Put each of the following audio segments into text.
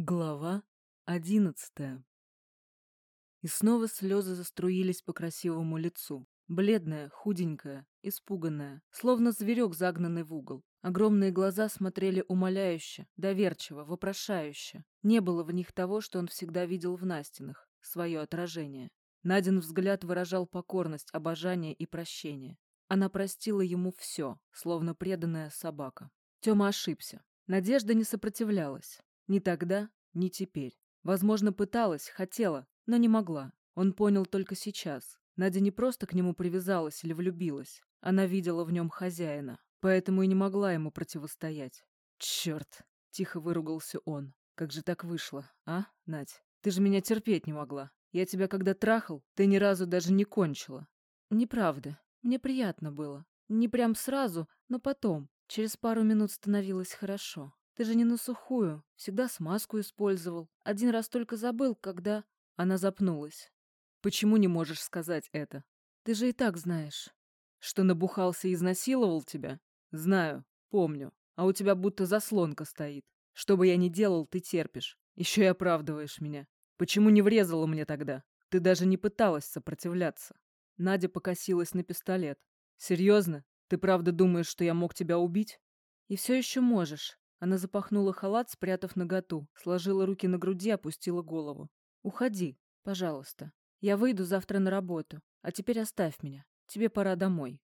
Глава одиннадцатая И снова слезы заструились по красивому лицу. Бледная, худенькая, испуганная, словно зверек, загнанный в угол. Огромные глаза смотрели умоляюще, доверчиво, вопрошающе. Не было в них того, что он всегда видел в Настинах, свое отражение. Надин взгляд выражал покорность, обожание и прощение. Она простила ему все, словно преданная собака. Тёма ошибся. Надежда не сопротивлялась. Ни тогда, ни теперь. Возможно, пыталась, хотела, но не могла. Он понял только сейчас. Надя не просто к нему привязалась или влюбилась. Она видела в нем хозяина, поэтому и не могла ему противостоять. «Черт!» — тихо выругался он. «Как же так вышло, а, Надь? Ты же меня терпеть не могла. Я тебя когда трахал, ты ни разу даже не кончила». «Неправда. Мне приятно было. Не прям сразу, но потом. Через пару минут становилось хорошо. Ты же не на сухую, всегда смазку использовал. Один раз только забыл, когда...» Она запнулась. «Почему не можешь сказать это? Ты же и так знаешь». «Что набухался и изнасиловал тебя? Знаю, помню. А у тебя будто заслонка стоит. Что бы я ни делал, ты терпишь. Еще и оправдываешь меня. Почему не врезала мне тогда? Ты даже не пыталась сопротивляться». Надя покосилась на пистолет. «Серьезно? Ты правда думаешь, что я мог тебя убить?» «И все еще можешь. Она запахнула халат, спрятав наготу, сложила руки на груди, опустила голову. «Уходи, пожалуйста. Я выйду завтра на работу, а теперь оставь меня. Тебе пора домой».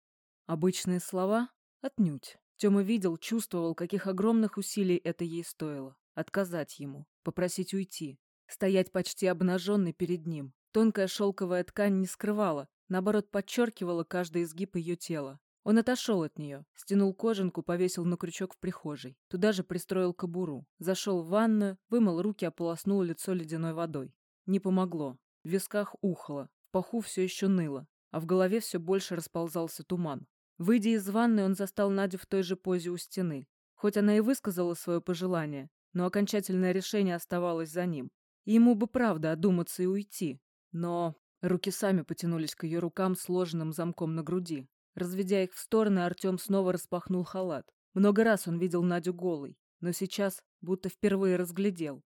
Обычные слова? Отнюдь. Тёма видел, чувствовал, каких огромных усилий это ей стоило. Отказать ему, попросить уйти, стоять почти обнаженной перед ним. Тонкая шелковая ткань не скрывала, наоборот, подчеркивала каждый изгиб ее тела. Он отошел от нее, стянул кожанку, повесил на крючок в прихожей. Туда же пристроил кобуру. Зашел в ванную, вымыл руки, ополоснул лицо ледяной водой. Не помогло. В висках ухало, в паху все еще ныло, а в голове все больше расползался туман. Выйдя из ванны, он застал Надю в той же позе у стены. Хоть она и высказала свое пожелание, но окончательное решение оставалось за ним. И ему бы правда одуматься и уйти. Но руки сами потянулись к ее рукам, сложенным замком на груди. Разведя их в стороны, Артем снова распахнул халат. Много раз он видел Надю голой, но сейчас будто впервые разглядел.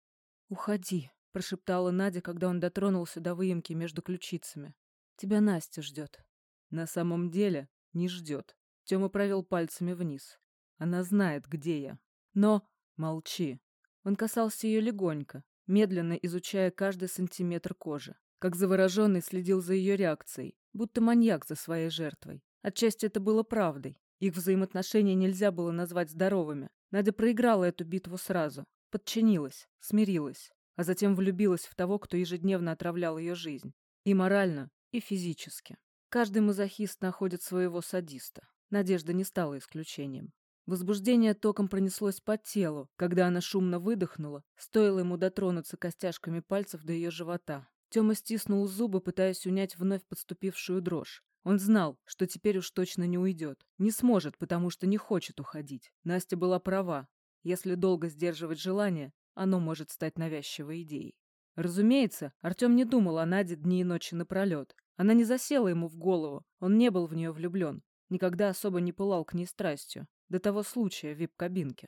«Уходи», – прошептала Надя, когда он дотронулся до выемки между ключицами. «Тебя Настя ждет». «На самом деле не ждет». Тёма провел пальцами вниз. «Она знает, где я. Но...» «Молчи». Он касался ее легонько, медленно изучая каждый сантиметр кожи. Как завороженный следил за ее реакцией, будто маньяк за своей жертвой. Отчасти это было правдой. Их взаимоотношения нельзя было назвать здоровыми. Надя проиграла эту битву сразу. Подчинилась, смирилась, а затем влюбилась в того, кто ежедневно отравлял ее жизнь. И морально, и физически. Каждый мазохист находит своего садиста. Надежда не стала исключением. Возбуждение током пронеслось по телу, когда она шумно выдохнула, стоило ему дотронуться костяшками пальцев до ее живота. Тёма стиснул зубы, пытаясь унять вновь подступившую дрожь. Он знал, что теперь уж точно не уйдет. Не сможет, потому что не хочет уходить. Настя была права. Если долго сдерживать желание, оно может стать навязчивой идеей. Разумеется, Артем не думал о Наде дни и ночи напролет. Она не засела ему в голову, он не был в нее влюблен. Никогда особо не пылал к ней страстью. До того случая в вип-кабинке.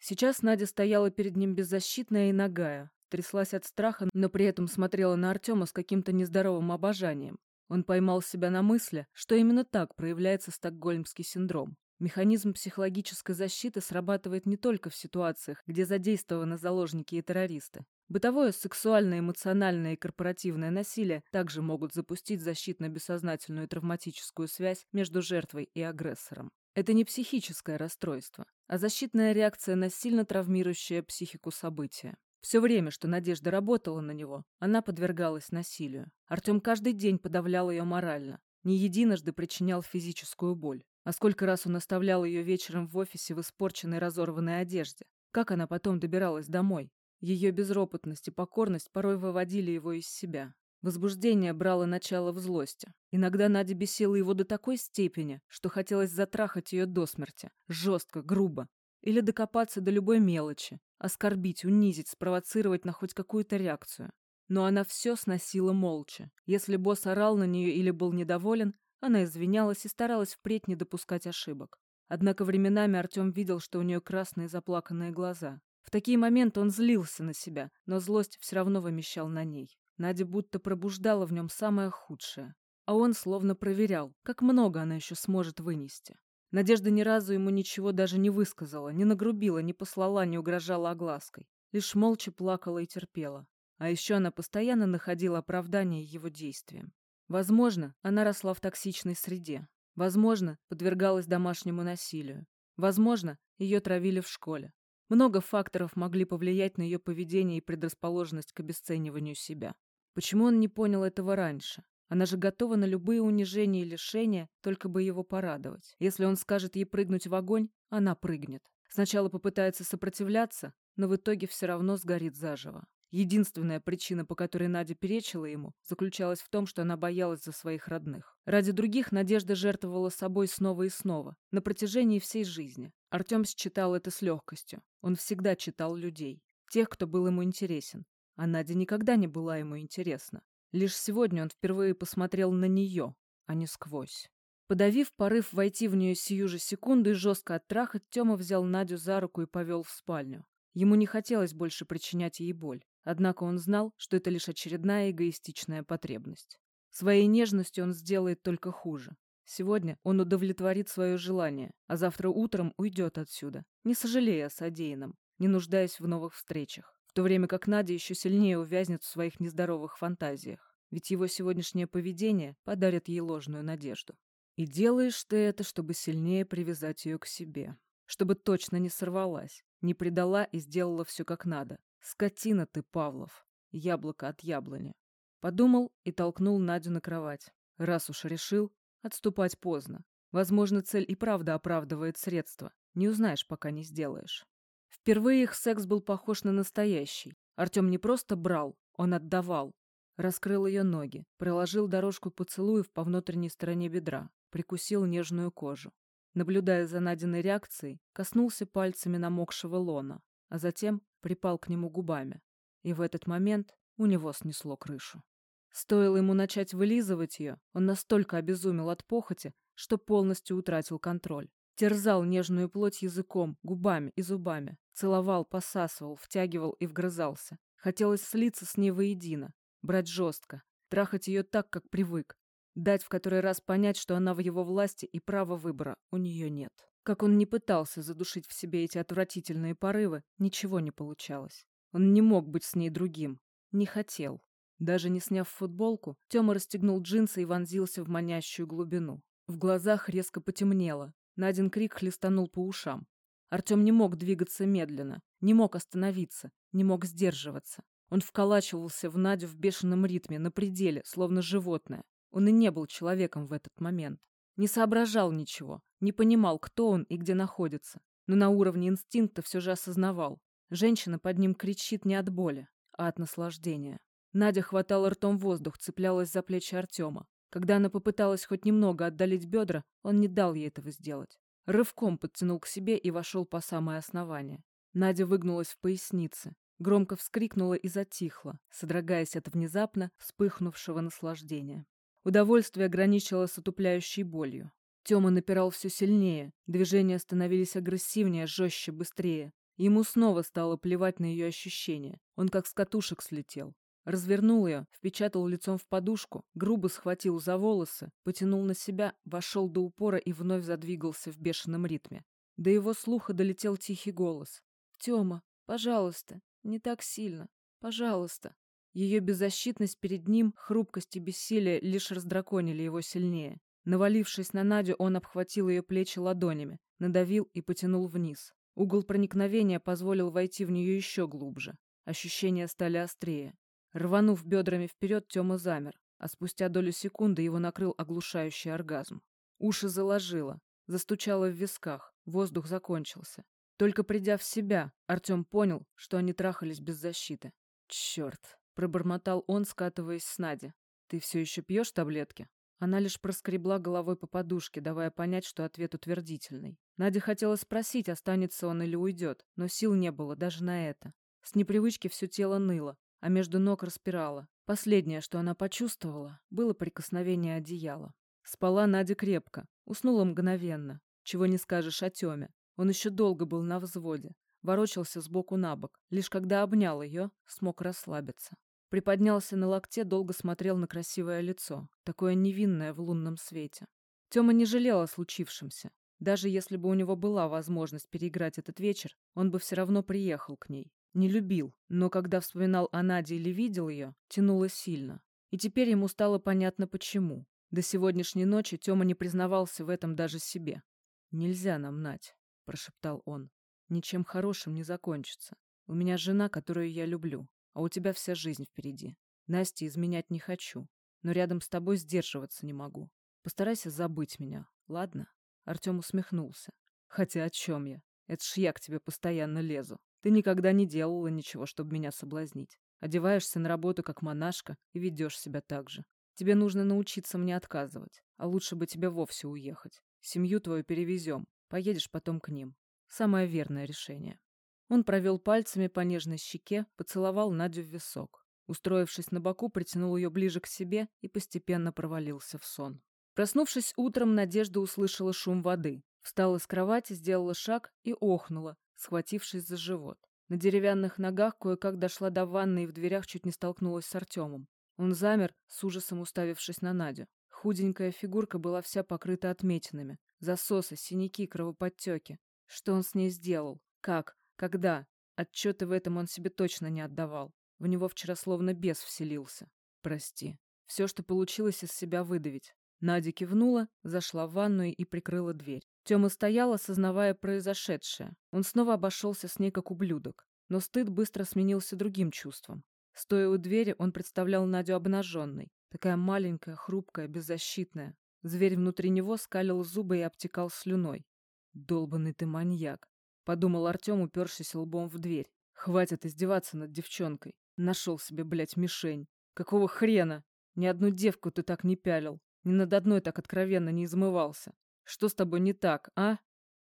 Сейчас Надя стояла перед ним беззащитная и нагая, тряслась от страха, но при этом смотрела на Артема с каким-то нездоровым обожанием. Он поймал себя на мысли, что именно так проявляется стокгольмский синдром. Механизм психологической защиты срабатывает не только в ситуациях, где задействованы заложники и террористы. Бытовое, сексуальное, эмоциональное и корпоративное насилие также могут запустить защитно-бессознательную травматическую связь между жертвой и агрессором. Это не психическое расстройство, а защитная реакция на сильно травмирующее психику события. Все время, что Надежда работала на него, она подвергалась насилию. Артем каждый день подавлял ее морально, не единожды причинял физическую боль. А сколько раз он оставлял ее вечером в офисе в испорченной разорванной одежде. Как она потом добиралась домой? Ее безропотность и покорность порой выводили его из себя. Возбуждение брало начало в злости. Иногда Надя бесила его до такой степени, что хотелось затрахать ее до смерти. Жестко, грубо. Или докопаться до любой мелочи, Оскорбить, унизить, спровоцировать на хоть какую-то реакцию. Но она все сносила молча. Если босс орал на нее или был недоволен, она извинялась и старалась впредь не допускать ошибок. Однако временами Артем видел, что у нее красные заплаканные глаза. В такие моменты он злился на себя, но злость все равно вымещал на ней. Надя будто пробуждала в нем самое худшее. А он словно проверял, как много она еще сможет вынести. Надежда ни разу ему ничего даже не высказала, не нагрубила, не послала, не угрожала оглаской. Лишь молча плакала и терпела. А еще она постоянно находила оправдание его действиям. Возможно, она росла в токсичной среде. Возможно, подвергалась домашнему насилию. Возможно, ее травили в школе. Много факторов могли повлиять на ее поведение и предрасположенность к обесцениванию себя. Почему он не понял этого раньше? Она же готова на любые унижения и лишения, только бы его порадовать. Если он скажет ей прыгнуть в огонь, она прыгнет. Сначала попытается сопротивляться, но в итоге все равно сгорит заживо. Единственная причина, по которой Надя перечила ему, заключалась в том, что она боялась за своих родных. Ради других Надежда жертвовала собой снова и снова, на протяжении всей жизни. Артем считал это с легкостью. Он всегда читал людей, тех, кто был ему интересен. А Надя никогда не была ему интересна. Лишь сегодня он впервые посмотрел на нее, а не сквозь. Подавив порыв войти в нее сию же секунду и жестко оттрахать, Тёма взял Надю за руку и повел в спальню. Ему не хотелось больше причинять ей боль. Однако он знал, что это лишь очередная эгоистичная потребность. Своей нежностью он сделает только хуже. Сегодня он удовлетворит свое желание, а завтра утром уйдет отсюда, не сожалея о содеянном, не нуждаясь в новых встречах, то время как Надя еще сильнее увязнет в своих нездоровых фантазиях, ведь его сегодняшнее поведение подарит ей ложную надежду. И делаешь ты это, чтобы сильнее привязать ее к себе, чтобы точно не сорвалась, не предала и сделала все как надо, Скотина ты, Павлов. Яблоко от яблони. Подумал и толкнул Надю на кровать. Раз уж решил, отступать поздно. Возможно, цель и правда оправдывает средства. Не узнаешь, пока не сделаешь. Впервые их секс был похож на настоящий. Артем не просто брал, он отдавал. Раскрыл ее ноги, проложил дорожку поцелуев по внутренней стороне бедра, прикусил нежную кожу. Наблюдая за Надиной реакцией, коснулся пальцами намокшего лона, а затем припал к нему губами. И в этот момент у него снесло крышу. Стоило ему начать вылизывать ее, он настолько обезумел от похоти, что полностью утратил контроль. Терзал нежную плоть языком, губами и зубами. Целовал, посасывал, втягивал и вгрызался. Хотелось слиться с ней воедино, брать жестко, трахать ее так, как привык. Дать в который раз понять, что она в его власти и права выбора у нее нет. Как он не пытался задушить в себе эти отвратительные порывы, ничего не получалось. Он не мог быть с ней другим. Не хотел. Даже не сняв футболку, Тёма расстегнул джинсы и вонзился в манящую глубину. В глазах резко потемнело. Надин крик хлестанул по ушам. Артем не мог двигаться медленно, не мог остановиться, не мог сдерживаться. Он вколачивался в Надю в бешеном ритме, на пределе, словно животное. Он и не был человеком в этот момент. Не соображал ничего, не понимал, кто он и где находится, но на уровне инстинкта все же осознавал. Женщина под ним кричит не от боли, а от наслаждения. Надя хватала ртом воздух, цеплялась за плечи Артема. Когда она попыталась хоть немного отдалить бедра, он не дал ей этого сделать. Рывком подтянул к себе и вошел по самое основание. Надя выгнулась в пояснице, громко вскрикнула и затихла, содрогаясь от внезапно вспыхнувшего наслаждения. Удовольствие ограничило с отупляющей болью. Тёма напирал все сильнее, движения становились агрессивнее, жестче, быстрее. Ему снова стало плевать на ее ощущения. Он как с катушек слетел. Развернул ее, впечатал лицом в подушку, грубо схватил за волосы, потянул на себя, вошел до упора и вновь задвигался в бешеном ритме. До его слуха долетел тихий голос. «Тёма, пожалуйста, не так сильно, пожалуйста». Ее беззащитность перед ним, хрупкость и бессилие лишь раздраконили его сильнее. Навалившись на Надю, он обхватил ее плечи ладонями, надавил и потянул вниз. Угол проникновения позволил войти в нее еще глубже. Ощущения стали острее. Рванув бедрами вперед, Тёма замер, а спустя долю секунды его накрыл оглушающий оргазм. Уши заложило, застучало в висках, воздух закончился. Только придя в себя, Артем понял, что они трахались без защиты. «Черт!» — пробормотал он, скатываясь с Нади. «Ты все еще пьешь таблетки?» Она лишь проскребла головой по подушке, давая понять, что ответ утвердительный. Надя хотела спросить, останется он или уйдет, но сил не было даже на это. С непривычки все тело ныло, а между ног распирало. Последнее, что она почувствовала, было прикосновение одеяла. Спала Надя крепко, уснула мгновенно. Чего не скажешь о Тёме. Он еще долго был на взводе. ворочался сбоку на бок. Лишь когда обнял ее, смог расслабиться. Приподнялся на локте, долго смотрел на красивое лицо, такое невинное в лунном свете. Тёма не жалел о случившемся. Даже если бы у него была возможность переиграть этот вечер, он бы все равно приехал к ней. Не любил, но когда вспоминал о Наде или видел ее, тянуло сильно. И теперь ему стало понятно почему. До сегодняшней ночи Тёма не признавался в этом даже себе. «Нельзя нам, Надь», — прошептал он. «Ничем хорошим не закончится. У меня жена, которую я люблю, а у тебя вся жизнь впереди. Насте изменять не хочу, но рядом с тобой сдерживаться не могу. Постарайся забыть меня, ладно?» Артем усмехнулся. «Хотя о чем я? Это ж я к тебе постоянно лезу. Ты никогда не делала ничего, чтобы меня соблазнить. Одеваешься на работу как монашка и ведешь себя так же. Тебе нужно научиться мне отказывать, а лучше бы тебе вовсе уехать. Семью твою перевезем, поедешь потом к ним. Самое верное решение». Он провел пальцами по нежной щеке, поцеловал Надю в висок. Устроившись на боку, притянул ее ближе к себе и постепенно провалился в сон. Проснувшись утром, Надежда услышала шум воды. Встала с кровати, сделала шаг и охнула, схватившись за живот. На деревянных ногах кое-как дошла до ванны и в дверях чуть не столкнулась с Артемом. Он замер, с ужасом уставившись на Надю. Худенькая фигурка была вся покрыта отметинами. Засосы, синяки, кровоподтеки. Что он с ней сделал? Как? Когда? Отчеты в этом он себе точно не отдавал. В него вчера словно бес вселился. Прости. Все, что получилось из себя выдавить. Надя кивнула, зашла в ванную и прикрыла дверь. Тёма стоял, осознавая произошедшее. Он снова обошелся с ней как ублюдок. Но стыд быстро сменился другим чувством. Стоя у двери, он представлял Надю обнаженной. Такая маленькая, хрупкая, беззащитная. Зверь внутри него скалил зубы и обтекал слюной. «Долбанный ты маньяк», — подумал Артём, упершись лбом в дверь. «Хватит издеваться над девчонкой. Нашел себе, блядь, мишень. Какого хрена? Ни одну девку ты так не пялил. Ни над одной так откровенно не измывался. Что с тобой не так, а?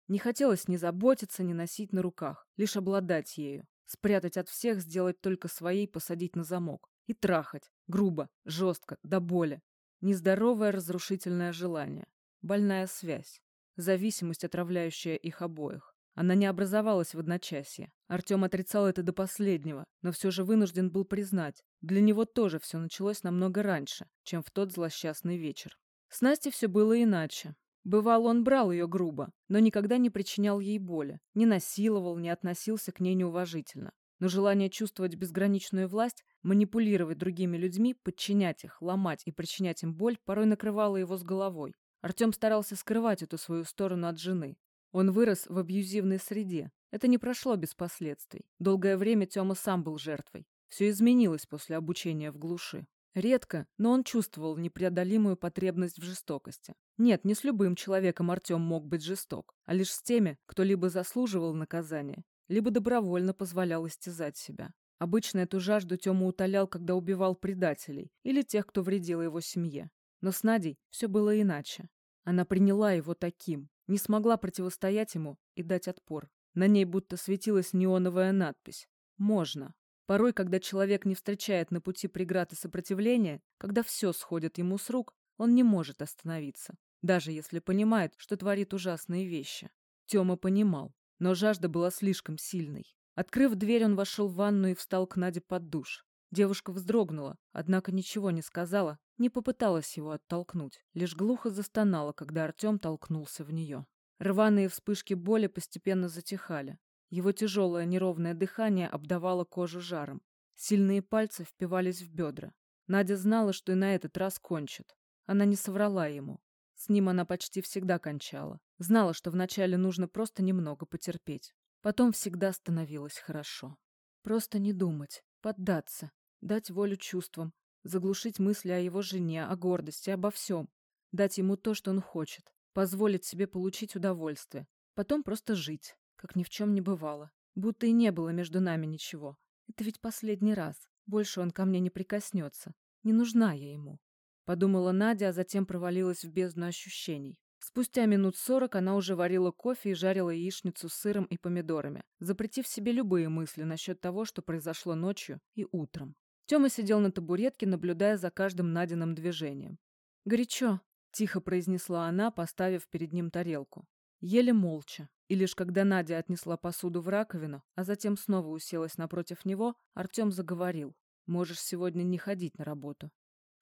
Не хотелось ни заботиться, ни носить на руках, лишь обладать ею. Спрятать от всех, сделать только своей, посадить на замок. И трахать. Грубо, жестко, до боли. Нездоровое разрушительное желание. Больная связь. Зависимость, отравляющая их обоих. Она не образовалась в одночасье. Артем отрицал это до последнего, но все же вынужден был признать. Для него тоже все началось намного раньше, чем в тот злосчастный вечер. С Настей все было иначе. Бывало, он брал ее грубо, но никогда не причинял ей боли, не насиловал, не относился к ней неуважительно. Но желание чувствовать безграничную власть, манипулировать другими людьми, подчинять их, ломать и причинять им боль порой накрывало его с головой. Артем старался скрывать эту свою сторону от жены, он вырос в абьюзивной среде. Это не прошло без последствий. Долгое время Тёма сам был жертвой. Все изменилось после обучения в глуши. Редко, но он чувствовал непреодолимую потребность в жестокости. Нет, не с любым человеком Артем мог быть жесток, а лишь с теми, кто либо заслуживал наказания, либо добровольно позволял истязать себя. Обычно эту жажду Тёма утолял, когда убивал предателей или тех, кто вредил его семье. Но с Надей все было иначе. Она приняла его таким, не смогла противостоять ему и дать отпор. На ней будто светилась неоновая надпись «Можно». Порой, когда человек не встречает на пути преград и сопротивления, когда все сходит ему с рук, он не может остановиться, даже если понимает, что творит ужасные вещи. Тёма понимал, но жажда была слишком сильной. Открыв дверь, он вошел в ванну и встал к Наде под душ. Девушка вздрогнула, однако ничего не сказала, не попыталась его оттолкнуть, лишь глухо застонала, когда Артем толкнулся в нее. Рваные вспышки боли постепенно затихали. Его тяжелое неровное дыхание обдавало кожу жаром. Сильные пальцы впивались в бедра. Надя знала, что и на этот раз кончит. Она не соврала ему. С ним она почти всегда кончала. Знала, что вначале нужно просто немного потерпеть. Потом всегда становилось хорошо. Просто не думать, поддаться, дать волю чувствам, заглушить мысли о его жене, о гордости, обо всем, дать ему то, что он хочет, позволить себе получить удовольствие, потом просто жить, как ни в чем не бывало, будто и не было между нами ничего. Это ведь последний раз, больше он ко мне не прикоснется, не нужна я ему. Подумала Надя, а затем провалилась в бездну ощущений. Спустя минут сорок она уже варила кофе и жарила яичницу с сыром и помидорами, запретив себе любые мысли насчет того, что произошло ночью и утром. Тёма сидел на табуретке, наблюдая за каждым Надиным движением. «Горячо», — тихо произнесла она, поставив перед ним тарелку. Еле молча. И лишь когда Надя отнесла посуду в раковину, а затем снова уселась напротив него, Артем заговорил. «Можешь сегодня не ходить на работу».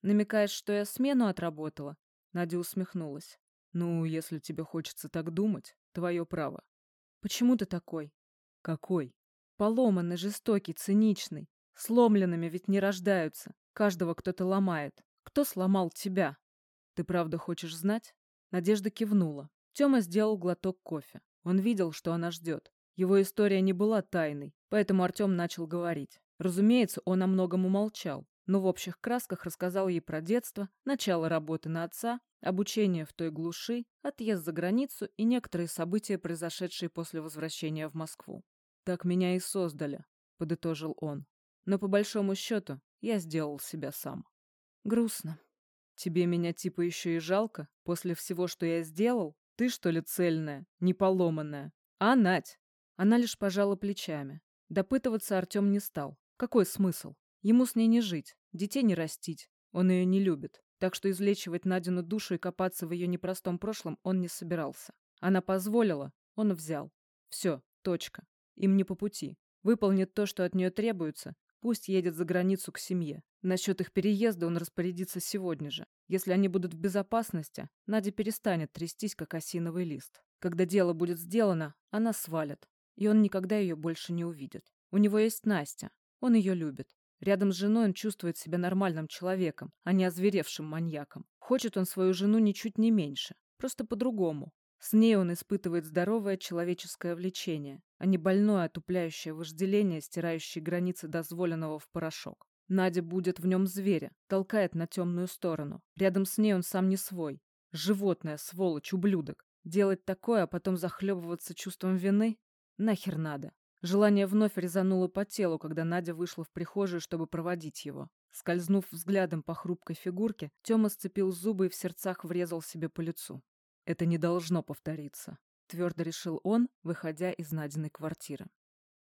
«Намекаешь, что я смену отработала?» Надя усмехнулась. «Ну, если тебе хочется так думать, твое право». «Почему ты такой?» «Какой?» «Поломанный, жестокий, циничный. Сломленными ведь не рождаются. Каждого кто-то ломает. Кто сломал тебя?» «Ты правда хочешь знать?» Надежда кивнула. Тёма сделал глоток кофе. Он видел, что она ждет. Его история не была тайной, поэтому Артем начал говорить. Разумеется, он о многом умолчал, но в общих красках рассказал ей про детство, начало работы на отца, обучение в той глуши, отъезд за границу и некоторые события, произошедшие после возвращения в Москву. «Так меня и создали», — подытожил он. «Но по большому счету я сделал себя сам». «Грустно», Тебе меня типа еще и жалко? После всего, что я сделал? Ты, что ли, цельная, не поломанная? А, Надь!» Она лишь пожала плечами. Допытываться Артем не стал. Какой смысл? Ему с ней не жить, детей не растить. Он ее не любит. Так что излечивать Надину душу и копаться в ее непростом прошлом он не собирался. Она позволила, он взял. Все, точка. Им не по пути. Выполнит то, что от нее требуется, пусть едет за границу к семье. Насчет их переезда он распорядится сегодня же. Если они будут в безопасности, Надя перестанет трястись, как осиновый лист. Когда дело будет сделано, она свалит, и он никогда ее больше не увидит. У него есть Настя, он ее любит. Рядом с женой он чувствует себя нормальным человеком, а не озверевшим маньяком. Хочет он свою жену ничуть не меньше, просто по-другому. С ней он испытывает здоровое человеческое влечение, а не больное отупляющее вожделение, стирающее границы дозволенного в порошок. Надя будет в нем зверя, толкает на темную сторону. Рядом с ней он сам не свой. Животное, сволочь, ублюдок. Делать такое, а потом захлебываться чувством вины? Нахер надо. Желание вновь резануло по телу, когда Надя вышла в прихожую, чтобы проводить его. Скользнув взглядом по хрупкой фигурке, Тёма сцепил зубы и в сердцах врезал себе по лицу. «Это не должно повториться», — твердо решил он, выходя из Надиной квартиры.